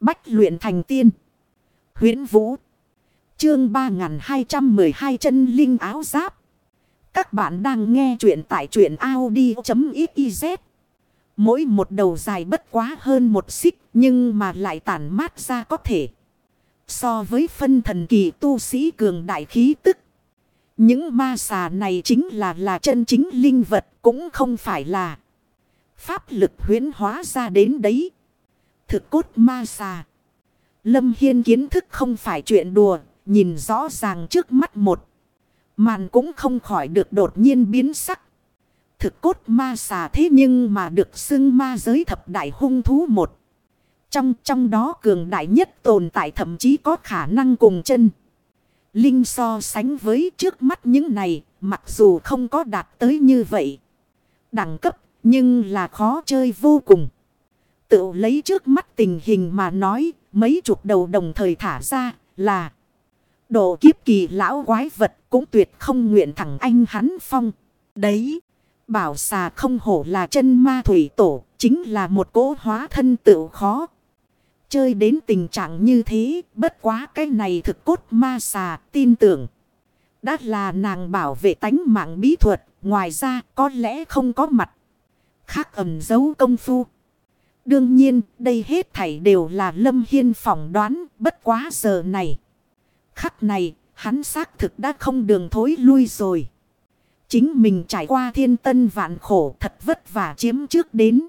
Bách luyện thành tiên. huyễn Vũ. Chương 3212 chân linh áo giáp. Các bạn đang nghe truyện tại truyện Audi.xyz. Mỗi một đầu dài bất quá hơn một xích nhưng mà lại tản mát ra có thể. So với phân thần kỳ tu sĩ cường đại khí tức. Những ma xà này chính là là chân chính linh vật cũng không phải là pháp lực huyến hóa ra đến đấy. Thực cốt ma xà. Lâm Hiên kiến thức không phải chuyện đùa, nhìn rõ ràng trước mắt một. Màn cũng không khỏi được đột nhiên biến sắc. Thực cốt ma xà thế nhưng mà được xưng ma giới thập đại hung thú một. Trong trong đó cường đại nhất tồn tại thậm chí có khả năng cùng chân. Linh so sánh với trước mắt những này, mặc dù không có đạt tới như vậy. Đẳng cấp, nhưng là khó chơi vô cùng. Tự lấy trước mắt tình hình mà nói, mấy chục đầu đồng thời thả ra là độ kiếp kỳ lão quái vật cũng tuyệt không nguyện thẳng anh hắn phong. Đấy, bảo xà không hổ là chân ma thủy tổ, chính là một cỗ hóa thân tự khó. Chơi đến tình trạng như thế, bất quá cái này thực cốt ma xà, tin tưởng. Đã là nàng bảo vệ tánh mạng bí thuật, ngoài ra có lẽ không có mặt. Khác ẩm dấu công phu. Đương nhiên, đây hết thảy đều là Lâm Hiên phỏng đoán, bất quá giờ này. Khắc này, hắn xác thực đã không đường thối lui rồi. Chính mình trải qua thiên tân vạn khổ thật vất vả chiếm trước đến.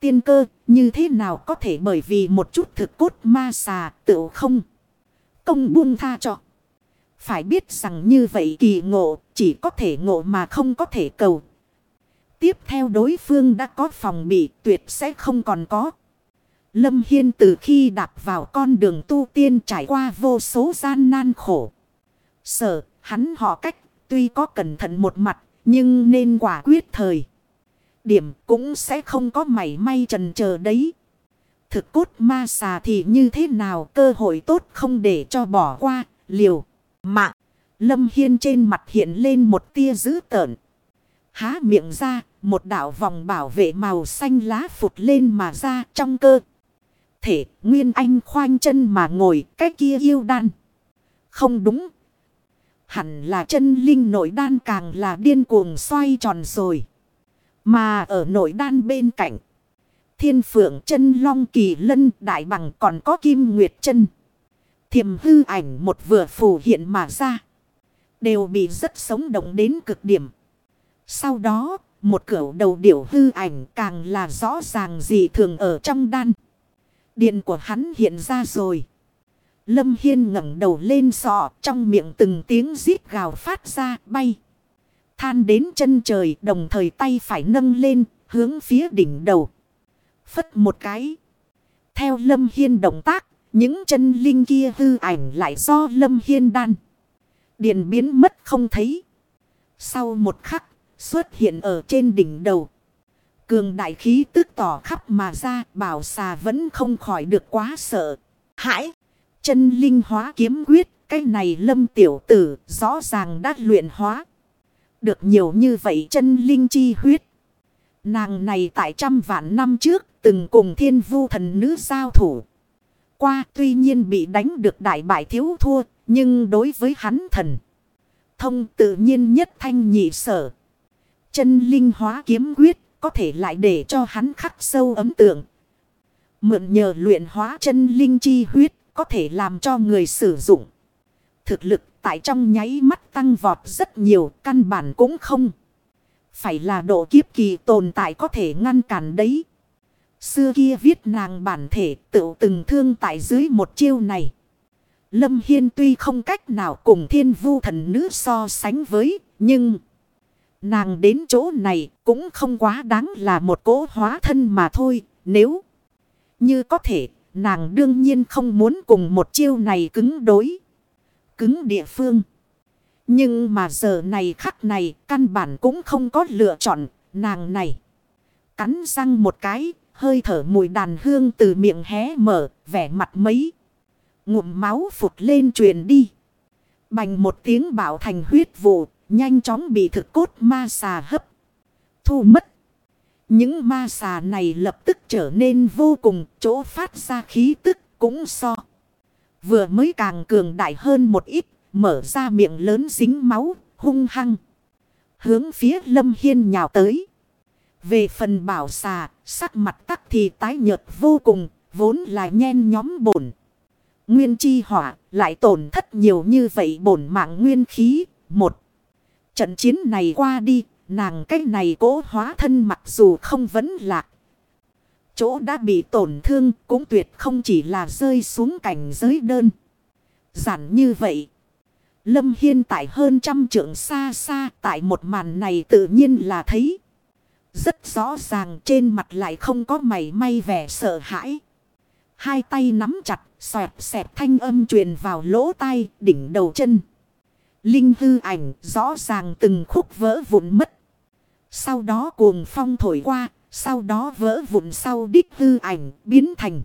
Tiên cơ, như thế nào có thể bởi vì một chút thực cốt ma xà tự không. Công buông tha cho. Phải biết rằng như vậy kỳ ngộ, chỉ có thể ngộ mà không có thể cầu, Tiếp theo đối phương đã có phòng bị tuyệt sẽ không còn có. Lâm Hiên từ khi đạp vào con đường tu tiên trải qua vô số gian nan khổ. Sợ, hắn họ cách, tuy có cẩn thận một mặt, nhưng nên quả quyết thời. Điểm cũng sẽ không có mảy may trần chờ đấy. Thực cốt ma xà thì như thế nào cơ hội tốt không để cho bỏ qua, liều, mạng. Lâm Hiên trên mặt hiện lên một tia dữ tợn. Há miệng ra, một đạo vòng bảo vệ màu xanh lá phụt lên mà ra trong cơ. Thể Nguyên Anh khoanh chân mà ngồi cái kia yêu đan. Không đúng. Hẳn là chân linh nội đan càng là điên cuồng xoay tròn rồi. Mà ở nội đan bên cạnh. Thiên phượng chân long kỳ lân đại bằng còn có kim nguyệt chân. Thiềm hư ảnh một vừa phù hiện mà ra. Đều bị rất sống động đến cực điểm. Sau đó, một cửu đầu điểu hư ảnh càng là rõ ràng gì thường ở trong đan. Điện của hắn hiện ra rồi. Lâm Hiên ngẩng đầu lên sọ trong miệng từng tiếng rít gào phát ra bay. Than đến chân trời đồng thời tay phải nâng lên hướng phía đỉnh đầu. Phất một cái. Theo Lâm Hiên động tác, những chân linh kia hư ảnh lại do Lâm Hiên đan. Điện biến mất không thấy. Sau một khắc, xuất hiện ở trên đỉnh đầu. Cường đại khí tức tỏ khắp mà ra bảo xà vẫn không khỏi được quá sợ. Hãi! Chân linh hóa kiếm quyết, cái này lâm tiểu tử rõ ràng đã luyện hóa. Được nhiều như vậy chân linh chi huyết. Nàng này tại trăm vạn năm trước từng cùng thiên vu thần nữ giao thủ. Qua tuy nhiên bị đánh được đại bại thiếu thua, nhưng đối với hắn thần. Thông tự nhiên nhất thanh nhị sở. Chân linh hóa kiếm quyết có thể lại để cho hắn khắc sâu ấm tượng. Mượn nhờ luyện hóa chân linh chi huyết có thể làm cho người sử dụng. Thực lực tại trong nháy mắt tăng vọt rất nhiều căn bản cũng không. Phải là độ kiếp kỳ tồn tại có thể ngăn cản đấy. Xưa kia viết nàng bản thể tự từng thương tại dưới một chiêu này. Lâm Hiên tuy không cách nào cùng thiên vu thần nữ so sánh với, nhưng... Nàng đến chỗ này cũng không quá đáng là một cỗ hóa thân mà thôi. Nếu như có thể, nàng đương nhiên không muốn cùng một chiêu này cứng đối. Cứng địa phương. Nhưng mà giờ này khắc này căn bản cũng không có lựa chọn nàng này. Cắn răng một cái, hơi thở mùi đàn hương từ miệng hé mở, vẻ mặt mấy. Ngụm máu phụt lên truyền đi. Bành một tiếng bảo thành huyết vụ, Nhanh chóng bị thực cốt ma xà hấp. Thu mất. Những ma xà này lập tức trở nên vô cùng chỗ phát ra khí tức cũng so. Vừa mới càng cường đại hơn một ít, mở ra miệng lớn dính máu, hung hăng. Hướng phía Lâm Hiên nhào tới. Về phần bảo xà, sắc mặt tắc thì tái nhợt vô cùng, vốn là nhen nhóm bổn. Nguyên chi hỏa lại tổn thất nhiều như vậy bổn mạng nguyên khí. Một trận chiến này qua đi, nàng cái này cố hóa thân mặc dù không vấn lạc. Chỗ đã bị tổn thương cũng tuyệt không chỉ là rơi xuống cảnh giới đơn. Giản như vậy. Lâm Hiên tại hơn trăm trượng xa xa tại một màn này tự nhiên là thấy. Rất rõ ràng trên mặt lại không có mảy may vẻ sợ hãi. Hai tay nắm chặt, xoẹt xẹt thanh âm truyền vào lỗ tai, đỉnh đầu chân. Linh hư ảnh rõ ràng từng khúc vỡ vụn mất. Sau đó cuồng phong thổi qua, sau đó vỡ vụn sau đích hư ảnh biến thành.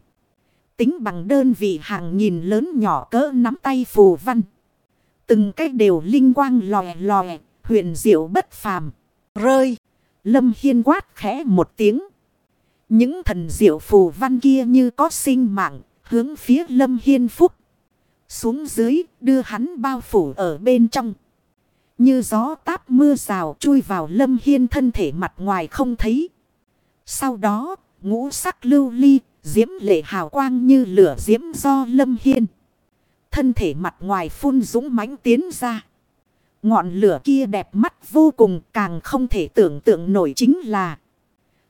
Tính bằng đơn vị hàng nghìn lớn nhỏ cỡ nắm tay phù văn. Từng cái đều linh quang lòe lòe, huyền diệu bất phàm. Rơi, lâm hiên quát khẽ một tiếng. Những thần diệu phù văn kia như có sinh mạng, hướng phía lâm hiên phúc. Xuống dưới, đưa hắn bao phủ ở bên trong. Như gió táp mưa rào chui vào lâm hiên thân thể mặt ngoài không thấy. Sau đó, ngũ sắc lưu ly, diễm lệ hào quang như lửa diễm do lâm hiên. Thân thể mặt ngoài phun dũng mãnh tiến ra. Ngọn lửa kia đẹp mắt vô cùng càng không thể tưởng tượng nổi chính là.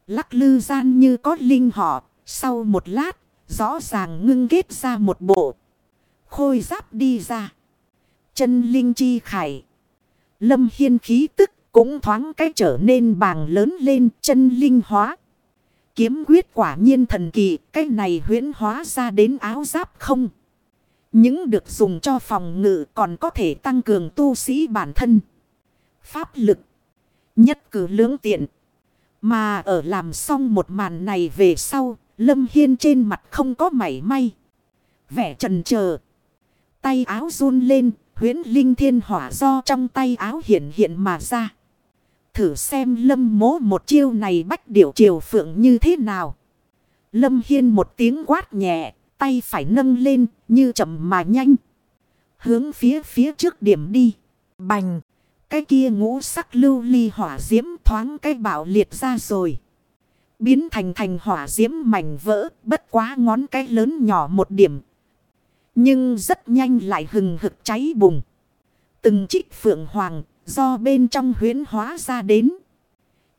Lắc lư gian như có linh họ. Sau một lát, rõ ràng ngưng kết ra một bộ. Khôi giáp đi ra. Chân linh chi khải. Lâm hiên khí tức cũng thoáng cái trở nên bàng lớn lên chân linh hóa. Kiếm quyết quả nhiên thần kỳ, cái này huyễn hóa ra đến áo giáp không. Những được dùng cho phòng ngự còn có thể tăng cường tu sĩ bản thân. Pháp lực. Nhất cử lưỡng tiện. Mà ở làm xong một màn này về sau, Lâm Hiên trên mặt không có mảy may. Vẻ trần chờ Tay áo run lên, huyến linh thiên hỏa do trong tay áo hiện hiện mà ra. Thử xem lâm mố một chiêu này bách điểu triều phượng như thế nào. Lâm Hiên một tiếng quát nhẹ, tay phải nâng lên như chậm mà nhanh. Hướng phía phía trước điểm đi. Bành. Cái kia ngũ sắc lưu ly hỏa diễm thoáng cái bạo liệt ra rồi. Biến thành thành hỏa diễm mảnh vỡ, bất quá ngón cái lớn nhỏ một điểm. Nhưng rất nhanh lại hừng hực cháy bùng. Từng trích phượng hoàng do bên trong huyến hóa ra đến.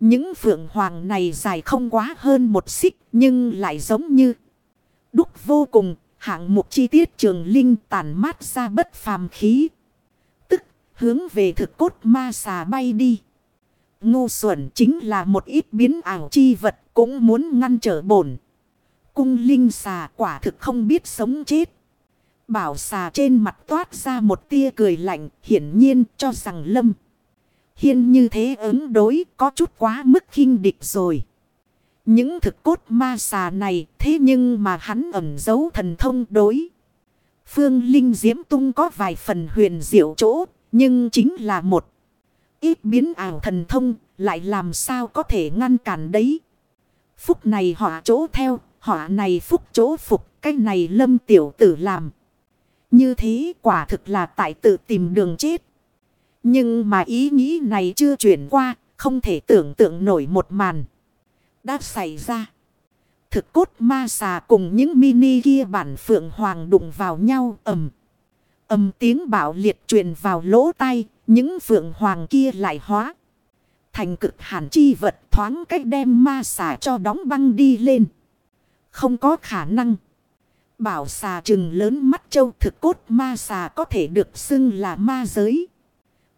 Những phượng hoàng này dài không quá hơn một xích nhưng lại giống như đúc vô cùng. Hạng mục chi tiết trường linh tàn mát ra bất phàm khí. Tức hướng về thực cốt ma xà bay đi. Ngu xuẩn chính là một ít biến ảo chi vật cũng muốn ngăn trở bổn. Cung linh xà quả thực không biết sống chết. Bảo xà trên mặt toát ra một tia cười lạnh hiển nhiên cho rằng lâm. Hiên như thế ứng đối có chút quá mức khinh địch rồi. Những thực cốt ma xà này thế nhưng mà hắn ẩn giấu thần thông đối. Phương Linh Diễm Tung có vài phần huyền diệu chỗ, nhưng chính là một ít biến ảo thần thông, lại làm sao có thể ngăn cản đấy. Phúc này họ chỗ theo, họ này phúc chỗ phục, cái này lâm tiểu tử làm. Như thế quả thực là tại tự tìm đường chết. Nhưng mà ý nghĩ này chưa chuyển qua, không thể tưởng tượng nổi một màn. Đã xảy ra. Thực cốt ma xà cùng những mini kia bản phượng hoàng đụng vào nhau ầm. ầm tiếng bạo liệt truyền vào lỗ tai, những phượng hoàng kia lại hóa. Thành cực hàn chi vật thoáng cách đem ma xà cho đóng băng đi lên. Không có khả năng. Bảo xà trừng lớn mắt châu thực cốt ma xà có thể được xưng là ma giới.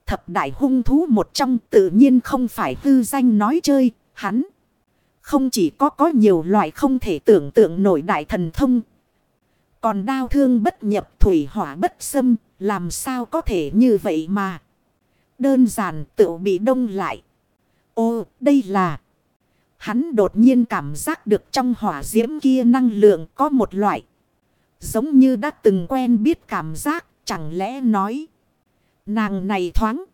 Thập đại hung thú một trong tự nhiên không phải tư danh nói chơi, hắn. Không chỉ có có nhiều loại không thể tưởng tượng nổi đại thần thông. Còn đau thương bất nhập thủy hỏa bất xâm, làm sao có thể như vậy mà. Đơn giản tự bị đông lại. Ô, đây là... Hắn đột nhiên cảm giác được trong hỏa diễm kia năng lượng có một loại. Giống như đã từng quen biết cảm giác, chẳng lẽ nói. Nàng này thoáng.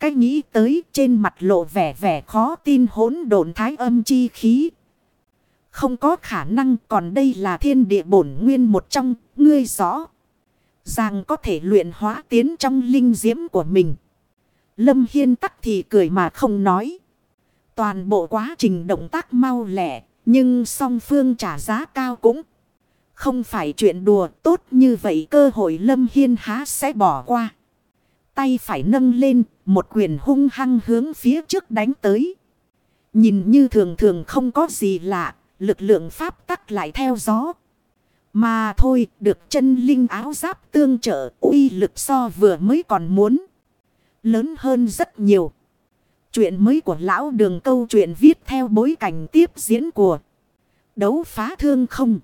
Cái nghĩ tới trên mặt lộ vẻ vẻ khó tin hỗn độn thái âm chi khí. Không có khả năng còn đây là thiên địa bổn nguyên một trong, ngươi rõ. Rằng có thể luyện hóa tiến trong linh diễm của mình. Lâm Hiên tắc thì cười mà không nói. Toàn bộ quá trình động tác mau lẻ, nhưng song phương trả giá cao cũng không phải chuyện đùa tốt như vậy cơ hội Lâm Hiên há sẽ bỏ qua. Tay phải nâng lên, một quyền hung hăng hướng phía trước đánh tới. Nhìn như thường thường không có gì lạ, lực lượng pháp tắc lại theo gió. Mà thôi, được chân linh áo giáp tương trợ, uy lực so vừa mới còn muốn. Lớn hơn rất nhiều. Chuyện mới của lão đường câu chuyện viết theo bối cảnh tiếp diễn của đấu phá thương không.